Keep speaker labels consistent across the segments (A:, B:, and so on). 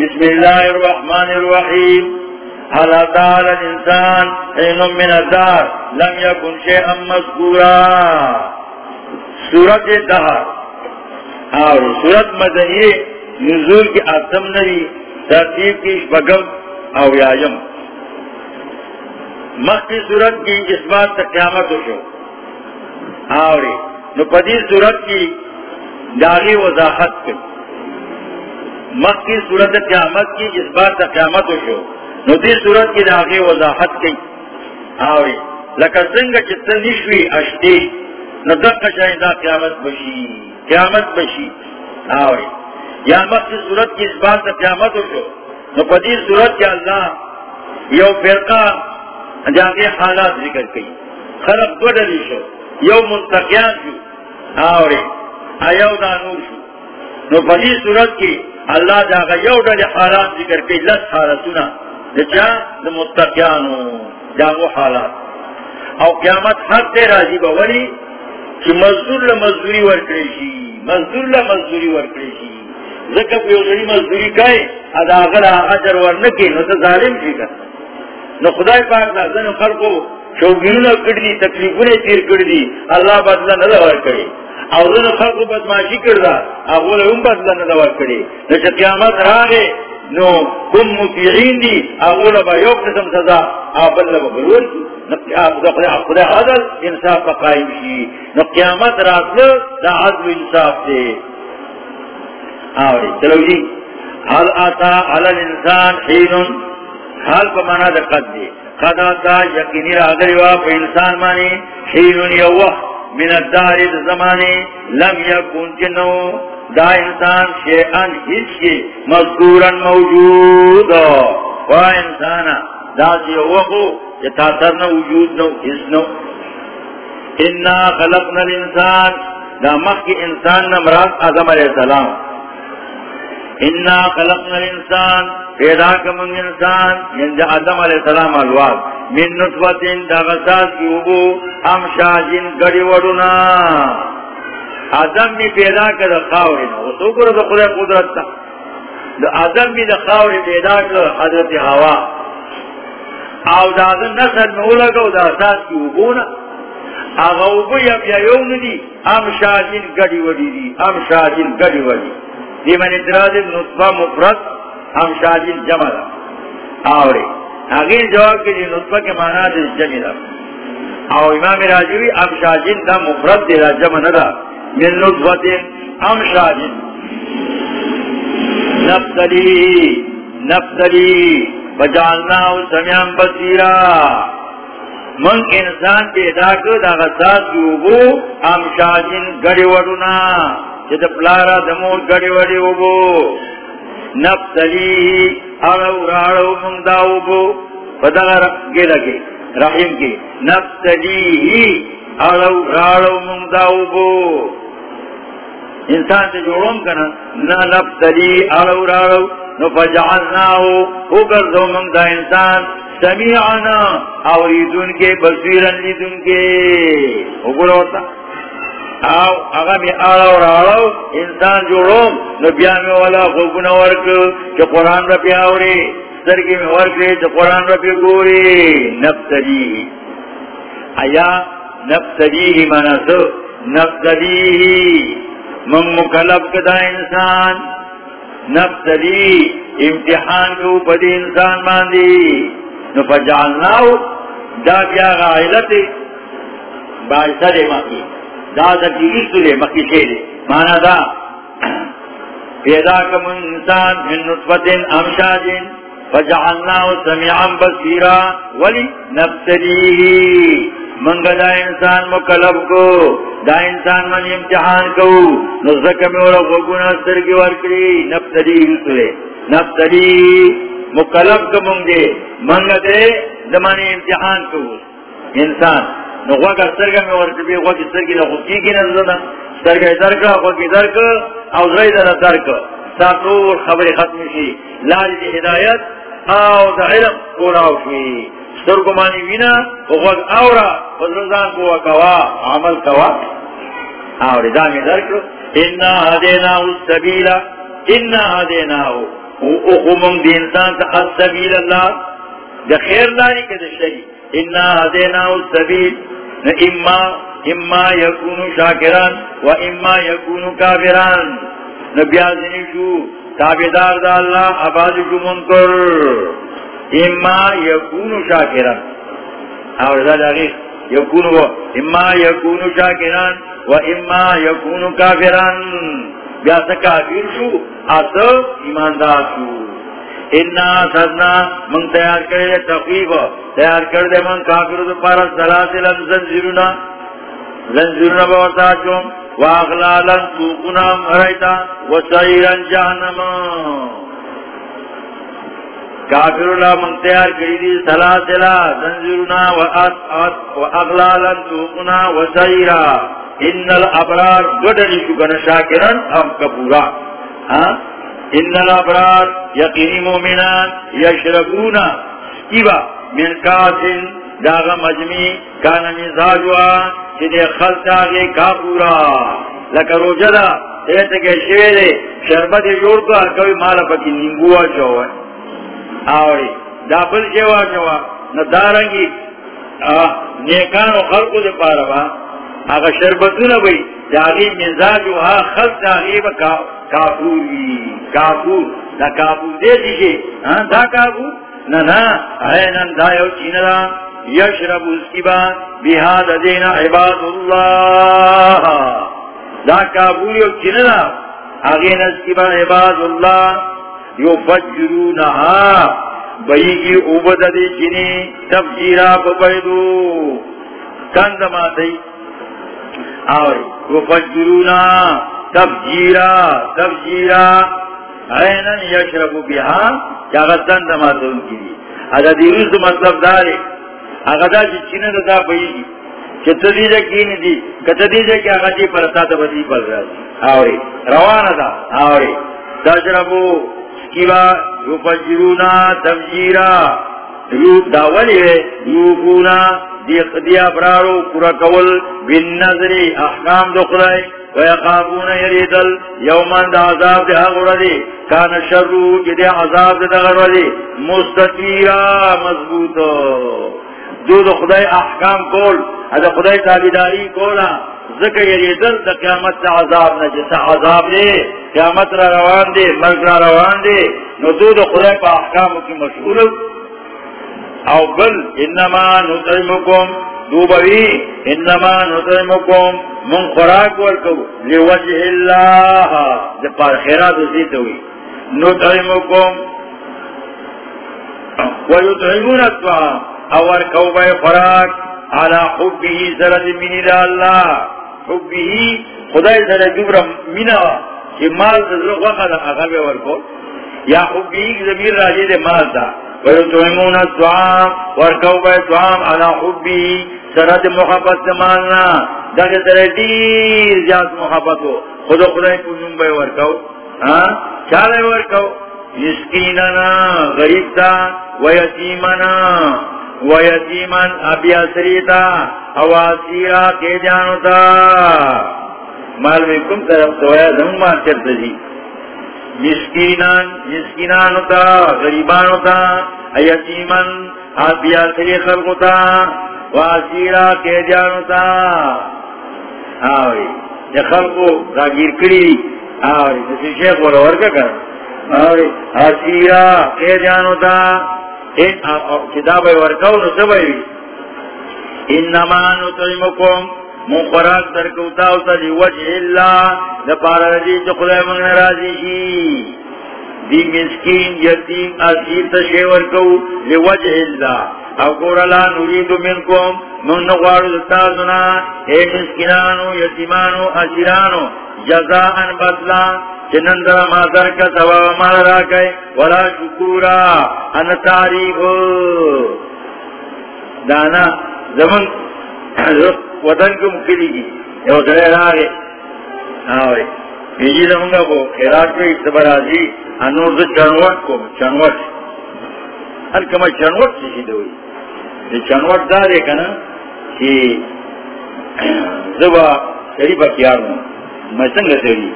A: بسم اللہ الرحمن الرحیم حل اتال الانسان حین من الدار لم یکن شیئا مذکورا سورت دہر اور سورت مدنی نزول کی آتم نری ترتیب کی بگم او یایم. مخی صورت کی اس بات تک قیامت ہو شو. آوری، نو پدی صورت کی داغی وضاحت مخ کی صورت قیامت کی اس بات تک قیامت ہو شو. نو دی صورت کی داغی وضاحت کی. آوری. لکا سنگ چتن نشوی اشتی. نو دق شاہدہ قیامت بشی. قیامت بشی. آوری. یا مخی صورت کی اس بات تک قیامت ہو شو. نو پدی صورت کی اللہ یو فرقہ جاگے حالات ذکر کی. خلق دو ڈلی شو. یو منتقیان شو. آورے ایو دانور شو. نو پدی صورت کی اللہ جاگا یو ڈلی حالات ذکر کی لس حالتنا جا دا متقیانو۔ جاگو حالات۔ او قیامت حق دے راضی بولی کہ مزدور لمزدوری ورکڑی شی۔ مزدور لمزدوری ورکڑی شی۔ ذکر پیو غری مزدوری کئے، ادا اغلا اجر ورنکی نو تا ظالم شی کر۔ نو خدای پاک دا خلقو شوگینو کردی تکلیفونے تیر کردی اللہ بدلا ندوار کردی او زن خلقو بدماشی کردا اغول ام بدلا ندوار کردی نو چا قیامت راگے نو کم مطیعین دی اغول با یو قسم سزا. آبال لبا بلور خدا عدل، انصاف پا قائم شی نو قیامت راسل دا عدل انصاف دے آوری چلو جی حال آتا علی الانسان حینن حال پا مانا دا قد دی. قد آتا یقینی راگری وا پا انسان مانی حینن یو وقت من الدار دا لم یکون چنو دا انسان شیئن ہیچ کی مذکورا موجود. وا انسانا دا سی یو وقو یہ تاثر نو وجود نو حس نو. انا خلقنا الانسان دا مخ کی انسان نمراد آدم علیہ السلام. انا خلقنا الانسان پیدا کمنگ انسان، من یعنی آدم علیہ السلام الواد من نطفت دا غساس کی ابو ام شاجن گڑی وڑونا. آدم بھی پیدا کر خاورنا وہ تو کرو تو خدا قدرت تا دا آدم بھی دا خاوری پیدا کر حضرت ہوا او دا آدم نسل میں اولگا دا اساس کی ابونا آغا ابو یا بیایون دی ام شاجن گڑی وڑی دی ام شاجن گڑی وڑی. دی من اعتراض نطفہ مفرد ہم شاجل جمع آورے اگر جواب کے دی نطفہ کے معنی دی جمع دا او امام راجوی ام شاجل دا مفرد دی دا جمع ندا من نطفہ دی ام شاجل نفتلی نفتلی۔ بجالناو سمیان بسیرا من انسان پیدا کر دا غصاص یوبو ام شاجل گڑی وڑونا۔ چیتا پلارا دمور گڑی وڑی وبو نفتلی اڑو راڑو من داو بو پدغا گے لگے، رحیم کی نفتلی اڑو راڑو من داو بو انسان سے جوڑوں کنا نا نفتلی اڑو راڑو نو فجعلناو اگر دو من دا انسان سمیعنا اوریدون کے، بصیرن لیدون کے۔ اگر ہوتا۔ آو اگا می آڑاو راڑاو انسان جوڑوم نبیا میں والا خوبنا ورک چا قرآن را پی آوری سرگی میں ورک چا قرآن را پی گوری نفتدی. آیا نفتدی مانا سو من مکلب کدا انسان؟ نفتدی. امتحان کو پدی انسان ماندی نفجعلناو دا بیا غائلت باعثہ دے ماکی دا دا دیگی سلے مکی شیرے مانا دا، پیدا کم انسان من نطفت امشاجن فجعلناو سمیعا بصیرا، ولی نبتلیہی منگا دا انسان مکلب کو، دا انسان من امتحان کو. نزدک میں اور غگونا سرگی ورکری نبتلیہی سلے نبتلیہی مکلب کو منگے منگا دے زمانی امتحان کو. انسان نو غوگا سرگا میں ورکبی غوگی سرگی لخو کی کی نزدنا سرگا درکا غوگی درکا او زرئی در درکا ساکور خبر ختم شی لاری دی ہدایت او دا علم کوراو شی سرگو مانی وینا غوگ اورا فضلزان کو کوا عمل کوا اور اوری دامی درکو انا حدیناو السبیلا انا حدیناو اخمم دی انسان تا السبیل اللہ دا خیر داری که دا شری انا حدینا السبیل نا اما اما یکونو شاکران و اما یکونو کافران نا بیازنی شو تابدار دا اللہ عباد شو منکر۔ اما یکونو شاکران اور دا داغی، یکونو اما یکونو شاکران و اما یکونو کافران بیاسا کافر شو، آتا ایماندار شو۔ انا سدنا من تیار کرے تقیب تیار کر دے من کافر دو پارا سلاسل زنزیرونا زنزیرونا بورتا چوم واغلالا سوقنا مرائتا وسعیرا جہنم کافر اللہ من تیار کری دی سلاسلا زنزیرونا واغلالا سوقنا وسعیرا ان الابرار گڈلی شکن شاکرن ام کپورا ان الابرار یقینی مومنان یشربون سکیبا من کاسن داغ مجمی کان مزاجوا چیدے خلط آگے کافورا لکا رو جدا ایتا کہ شویدے شربت جوڑ کو ارکوی مالا پکی نمبوا شوئے آوری دا بل شوا شوا ندارنگی نیکانو خلقو دے پارا با اگر شربتون بھئی جاگی مزاج وہا خلق جاگی با کافوری، کافور دا کافور دے دیجیے۔ ہاں، دا کافور؟ نا نا اینن دا یو چینرا یشرب اس کی بات بیہاد دینا عباد اللہ۔ دا کافور یو چینرا اگین اس کی بات عباد اللہ۔ یو فجرونہا۔ بئی کی عبد دی چینی تفجیرہ ببیدو۔ کندما اور وفجرونا تفجیرا تفجیرا اینن یشربو بیہا کیا غزن دماتون کی دی اگر دیروز مطلب دارے. اگر دا چی چینہ دا دا بھئی چی تدیجہ کینی دی. کتدیجہ کیا غجی پرتا تا تا بدی پر رازی. آوری. روان دا. آوری. تجربو سکیبا یو وفجرونا تفجیرا روپ داولی ہے روپونا دیا برارو پورا کول، بن نظری احکام دخلائی ویقابون یریدل یومن دا عذاب دے اغردی کان شرو جدے عذاب دے اغردی مستطیرا مضبوط دو دو خدای احکام کول ادا خدای تابداری کولا ذکر یریدل دا قیامت دا عذاب نجسا عذاب دے، قیامت را روان دے ملک را روان دے. نو دو دو خدای پا احکامو کی مشغول او بل انما نطعمکم، دوبوی، انما نطعمکم، من خوراک ورکو، لوجه اللہ جب پار خیرات اسیت ہوئی نطعمکم. ویطعمون الطعام، او ورکو بے خوراک على حبه سرد من اللہ. حبه، خدای سرد جبر منا چی مال تزرق وقت اغابے ورکو. یا حبه زمیر راجی دے مال دا ويطعمون الطعام وركو بيطعام على حبه سرد محبت سمالنا داگه سردیر زیاد محبتو خود خدای کنون بے ورکو ہاں؟ چالے ورکو مسکیننا غریب تا ویتیمنا ویتیمن ابیاسریتا اواسیرا کے جانو تا. مال میں کم طرف سویا زمون مار چرتا جی. مسکینان مسکینان ہوتا غریبان ہوتا ایتیمن آبیا سری خلق ہوتا واسیرا قیدیان ہوتا آوری یہ خلقو راگیر کری. آوری جسی شیخ والا ورکا کر. آوری آسیرا قیدیان ہوتا کتاب ورکاو نصبی انما نتعمکم نطعمکم مخراک در کوتا ہوتا دی وجہ اللہ دا پارا رضی جو خدای منگ نرازی شی. دی مسکین یتیم اسیر تشیور کو لی وجہ اللہ او قول اللہ نرید منکم من نغوار دستازنا اے مسکنانو، یتیمانو، اسیرانو، جزاءن بدلا. چنندر ما درک سوا مال راکے ولا شکورا. ان تعریف دانا، زمن وطن کو مکلی کی یو سرے راگے. آوے. بیجی لمنگا کو خیرات کو اکتبر آزی. انور دو چنوٹ کو. چنوٹ. ہر کما چنوٹ سے شید ہوئی. یہ چنوٹ دا دے کنا کہ زبا شریفہ کیار ہوں. میں سنگا سری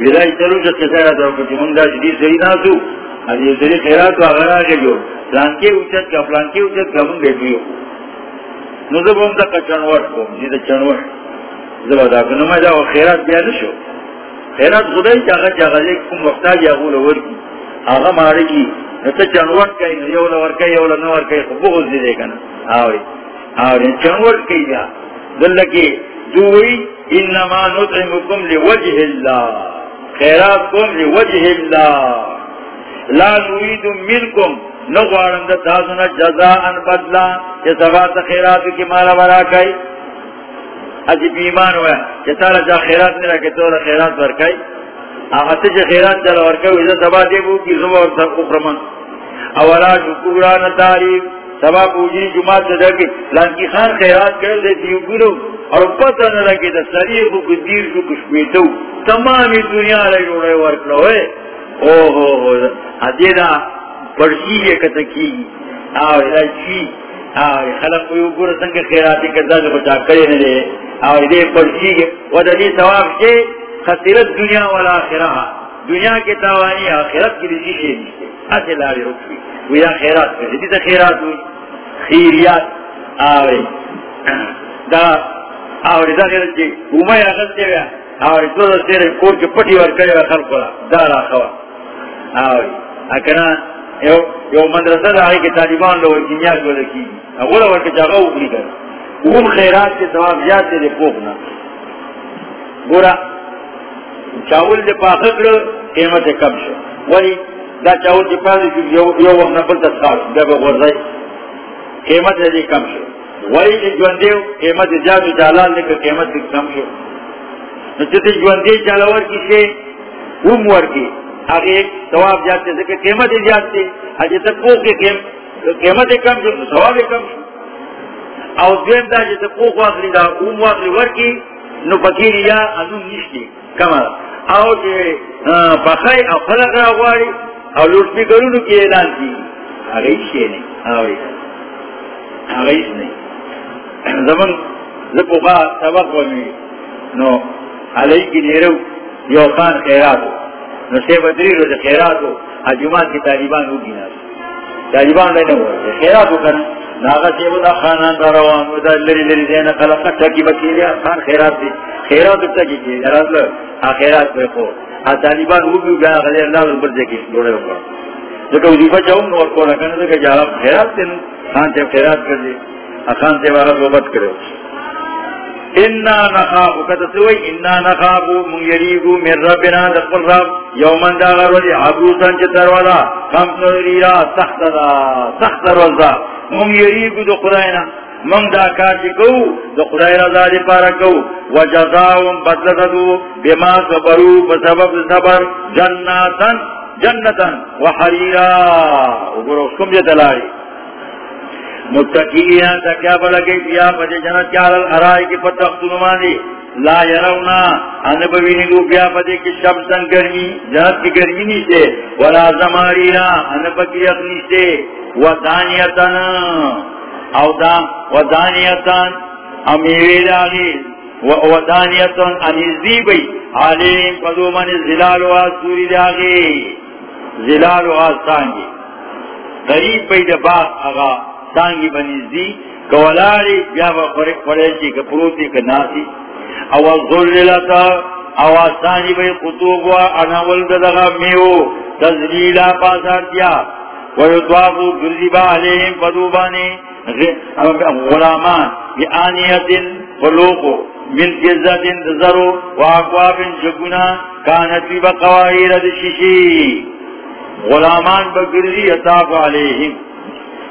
A: ویدائی چلو جس کے سیرہ تو کچھ منگا جدی سری ناسو حدیث دلی خیرات و اگر آگے جو. پلانکی اوچت کا پلانکی اوچت کا من بیٹھویو نو زب هم دقا چنوٹ کو خیرات بیا نشو خیرات خدای چاگا چاگا لیک کم وقتا جا غول ورکی آغا کی نتا کئی کئی خب بغض دی دے کنا آوری آوری کئی دلکی دوئی انما نطعمکم لوجه اللہ خیرات کم لوجه اللہ لا نريد منکم نغوارم دا تازونا جزاءن بدلا، چه سبات خیرات کی مالا برا کئی. عجب ایمان ہوا چه تارا جا خیرات میرا کہ تورا خیرات ورکائی آخا تجھے خیرات چلا ورکائی ویزا سبا دے بو کی زبا اور سب اخرمان. اولا شکوران تاریف سبا پوجی جماعت سے در لانکی خان خیرات کر دے دیو گرو اور پتہ نہ لگے دا سریع کو کدیر کو کشمیتو تمامی دنیا لے روڑے ورکلو ہے او ہو ہو. حدیدہ پڑسی ہے کتا کی آوے لچی آوے خلق کوئی اگر سنگ خیراتی کرتا جو بچا کرے نہ دے۔ آوے دے پڑسی ہے۔ ودلی ثواب کے خسرت دنیا والا آخرہ۔ دنیا کے تاوانی آخرت کی رسی شے نہیں ایسے لاری رکھوی ویا خیرات کرے۔ دیتا خیرات ہوئی۔ خیریات۔ آوے۔ دا آوے دا خیرت جی اومائی آغت دے ویا آوے تو دا سیرے کور کے پٹی ور کرے ویا خلق دا را خوا۔ آوے۔ اکنا یو مدرسہ دا آئی کہ طالبان لو دنیا کو لکی اگولا ورکا جاگا اگلی کر اون خیرات کے ثواب زیاد دے دے پوکنا گورا چاول دے پاخت لو قیمت کم شو ولی دا چاول دے پاخت لو یو وقت نبل تسخاش دا بے غرزائی قیمت دے کم شو ولی دے جواندیو قیمت زیاد جالال لے قیمت دے کم شو نو چتے جواندی چالور کسے اوم ورکی آگے ثواب جاتے تھے کہ قیمت جاتے اجے تک کو کے قیمت کم جو ثواب کم او دیم دا جے تک کو واخلی دا، اوم واخلی ورکی، نو فقیر یا انو نشتی کما او جے بخای او خلق را غواری او لوٹ بھی کرو نو کی اعلان کی آگے شے نہیں آگے آگے نہیں زمن زبقا سبق ومی نو علی کی نیرو، یو خان خیراتو. نسے بدری رو خیرات ہو حجومات کی طالبان طالبان ہو خیرات ہو کرنا ناغا سے دا روان لری لری دینا خان خیرات دی. خیرات کی کی پر طالبان گیا اللہ ہو چاہوں خیرات تین خان خیرات کر دی خان سے وارد وبت کرے انا نخافو کتسوئی انا نخافو من یریگو من ربنا دقل رب. یومن دا غرولی عبوسان چتر والا خمس نوریرا سخت دا سخت روزا من یریگو دو خداینا من دا کارچی کو. دو خدای رضا دی پارا کو. و وجزاهم بدلتدو بما صبرو بسبب صبر. جناتن جنتن وحریرا. وگرو سکم جتلاری متقیان تکیا بلگئی پیا پجے جنت چالل ارائی کی پتخت نمانی لا یرونا ان بوینی گو پیا پجے کی شمسن گرمی، جنت کی گرمی نیسے ولا زمارینا ان پکی اقنیسے ودانیتن او دام ودانیتن امیوی داغی ودانیتن انیزی بی علیم قدو من زلال و آسوری داغی، زلال و آسانگی قریب بی دباغ اغا سانگی بنیزدی کولاری بیا با خوریچی کپروتی کناسی او ظللتا او آسانی بی قطوب و اناول ددغا میو تزلیلا پاسار دیا ویطوافو گردی با علیہم فدوبانی غلامان، بی آنیت فلوقو من فزت دزرو و اقواب جگنا کانتی با قوائر دششی. غلامان بگردی اطاف علیہم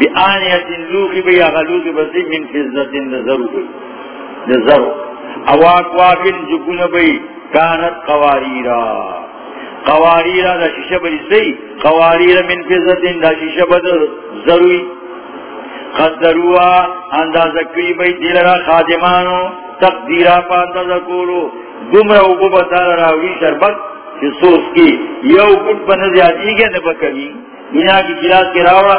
A: بآنیت لوخی بی اغلوخی بسی من فزت نظرو بی نظرو اواق واقن جکون بی کانت قواریرا قواریرا دا شیشہ بری سی. قواریرا من فزت دا شیشہ بد ضروری. قدروا اندازکوی بی دیلرا خادمانو. تقدیرا پا اندازکولو دمرا اوگو بطال راوی شربت. چی سوس کی. یو گٹ بنزیادی گیا نبکمی دنیا کی گلاس کی راوڑا.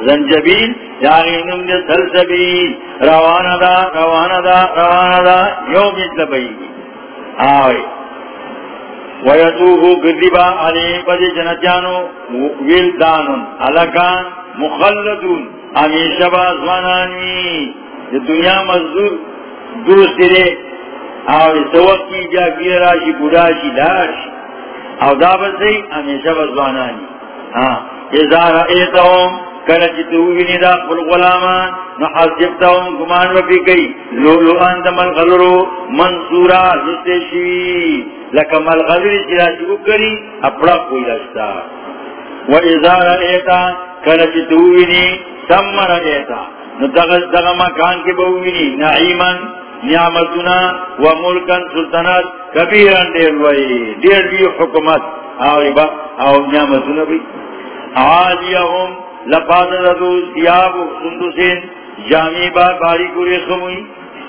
A: زنجبیل یعنی نم دے سلسبیل روانا دا روانا دا روانا دا، یو مثل بئی آوئی ویتوہو گردبا علی پدی جنتیانو ویلدان علکان مخلدون۔ امیشہ با زوانانوی دنیا مزدور، دوست دے۔ او سوق کی جا، گیر راشی بوداشی داشی او دا بسی امیشہ با زوانانی ہاں ازا رئیتهم کرچ توگنی دا قل غلامان نحذبتهم گمان وفی کئی لولو اندم الغلرو منصورا لستے شوی لکا ملغذر جراسی اکری اپڑا کوئی رشتا و ازا رئیتا کلچ تووینی سم رئیتا ندغز دغا مکان کے بوینی نعیمن نعمتنا و ملکن سلطنت کبیرن دیر وئی دیر بی حکومت. آوری با آو نعمتنا بی آلیہم لفاظ لپاددو سیاب سندسین جامی با باری کو ریخموئی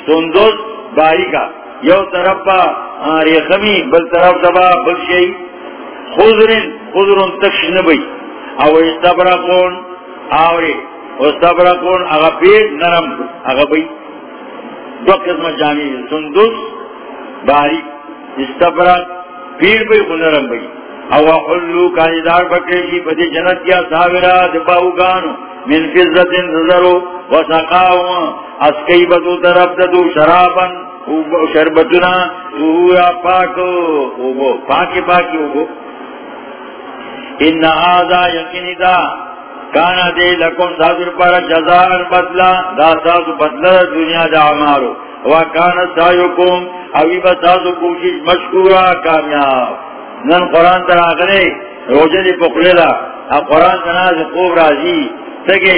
A: سندس باری کا۔ یو طرف با ریخمی، بل طرف دبا بل شئی۔ خضرن خضرن تکش نبی۔ او استبرقون آوری استبرقون اغا پیر نرم اغا بی۔ دو قسم جامی سندس باری استبرق پیر بی خو نرم بی۔ او حلو کانیدار بکریشی پتی جنت یا ساورا دباو گانو من فزت نظرو وسقاو اسکی بدو طرف ددو شرابن شربتنا سورا پاکو اوگو پاکی پاکی اوگو ان آزا یقینی دا کانا دے لکم سازر پر جزار بدلا دا سازو بدلا دنیا دا عمارو وکانا سایوکم اوی بسازو کوشش مشکورا کامیاب نن قرآن تر آگرے روجہ دی پکڑے پکلیلا اب قرآن تناز خوب رازی، سگے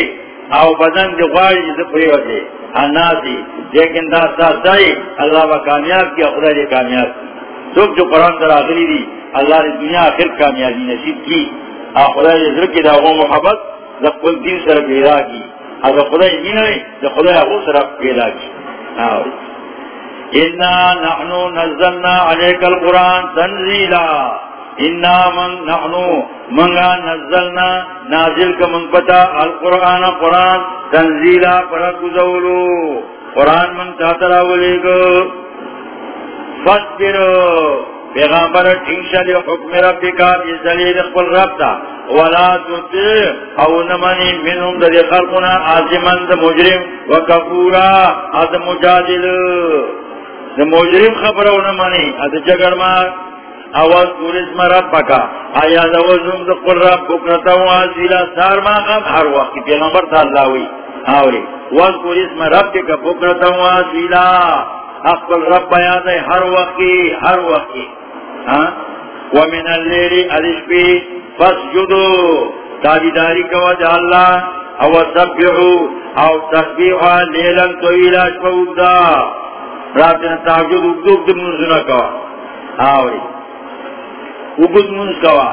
A: او بدن دی خواری جیسے پری ہوتے اناسی لیکن داستا سائی اللہ با کامیاب کیا خدا دی کامیاب۔ کی سب جو قرآن تر آخری دی، اللہ دی دنیا آخر کامیابی نصیب کی۔ آ خدا دی ذرکی دا غو محبت، دا قل دین سر پیدا کی۔ اگر خدا دی مینوی دا خدا دی سر پیدا کی۔ آوری انا نحنو نزلنا علیک القرآن تنزیلا انا من نحنو منگا نزلنا نازل کا من پتا القرآن قرآن تنزیلا پرکو زولو قرآن من تاترا ولی گو فصبر پیغامبر ٹھنشل حکم ربی کا بیزلیل اقبل رب تا ولا تتی او نمانی منهم در خلقنا آزمان در مجرم و کفورا از مجادل در مجرم خبر او نمانی از جگر ما اواز پولیس مرب بکا. آیا دوزم قل رب بکنتا و آزیلا سار ما غم. ہر وقت پیغمبر تا اللہ ہوئی آوری. واز پولیس میں رب مرب بکا بکنتا و آزیلا. اقبل رب بیان ہے ہر وقت ہر وقت ہاں ومن اللیلی الاشبی فسجدو تابداری کا وجہ اللہ. او سبحو. او تسبیحا لیلن طویلا شفودا راتنا تحجد اگدوگ دم منزنا کوا آوری اگد منز کوا.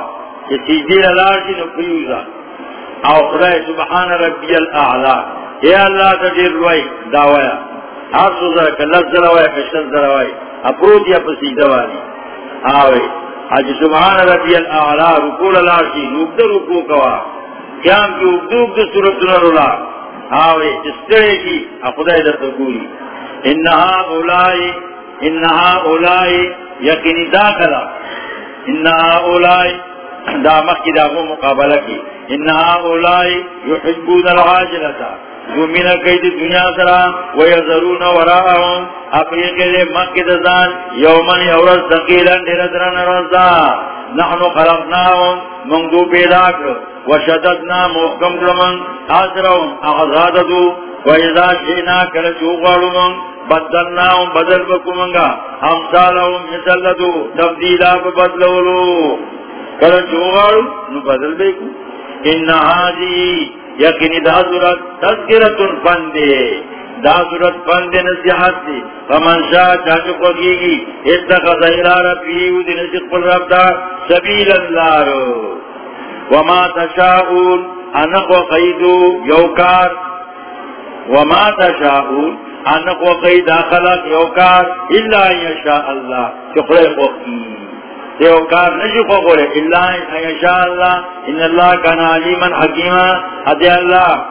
A: کہ سجدی للاشی نقیوزا او خدای سبحان ربی الاعلا. اے اللہ تجیر روئی دعویا ہر سو ذرا کلت ذرا ہوئے کشت ذرا ہوئے اپروت یا پسیدہ والی آوے آج سبحان ربی الاعلا رکول الاشی نکدر رکو کوا. قیام کی اگدوگ در صورت نرولا. آوے جسترے کی اخدای در تکوری. انہا اولائی انہا اولائی یقینی داخلہ انہا اولائی دا مخی دا کو مقابلہ کی. انہا اولائی یحبون العاجلتا زمین قید دنیا سرا ویذرون وراءهم اپنی قید مقید دزان یومن یورز سقیلا دیردران رزا نحن خلقناهم منگو پیدا کر. وشددنا محکم کرمن. آسرهم اغزاددو. ویزا شینا کرچو غارمن بدلناهم بدل بکمنگا امثالهم مثلدو تبدیلا بدلولو کرچو غارو نو بدل بیکو انہا دی یقینی دا صورت تذکرت فندے دا صورت فندے نصیحت دی فمن شاہ چاچو کو گی اتخذ الى ربی دی نصیح قل رب دا سبیل اللہ رو وما تشاؤون انق وقیدو یوکار وما تشاؤون انق وقید خلق یوکار اللہ یشاء اللہ چکرے وقید دیوکار نشو قولے اللہ یشاء اللہ ان اللہ کان علیما حکیما. حدی اللہ.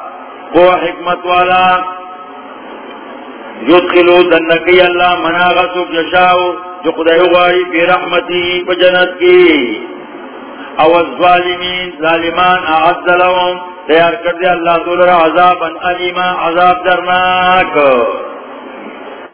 A: کو حکمت والا. یدخلو دنکی اللہ مناغسو یشاؤ جو خدای غاری بی رحمتی بجنت کی. او الظالمین ظالمان اعد لهم تیار کردے اللہ دولر عذابا علیما عذاب درناک.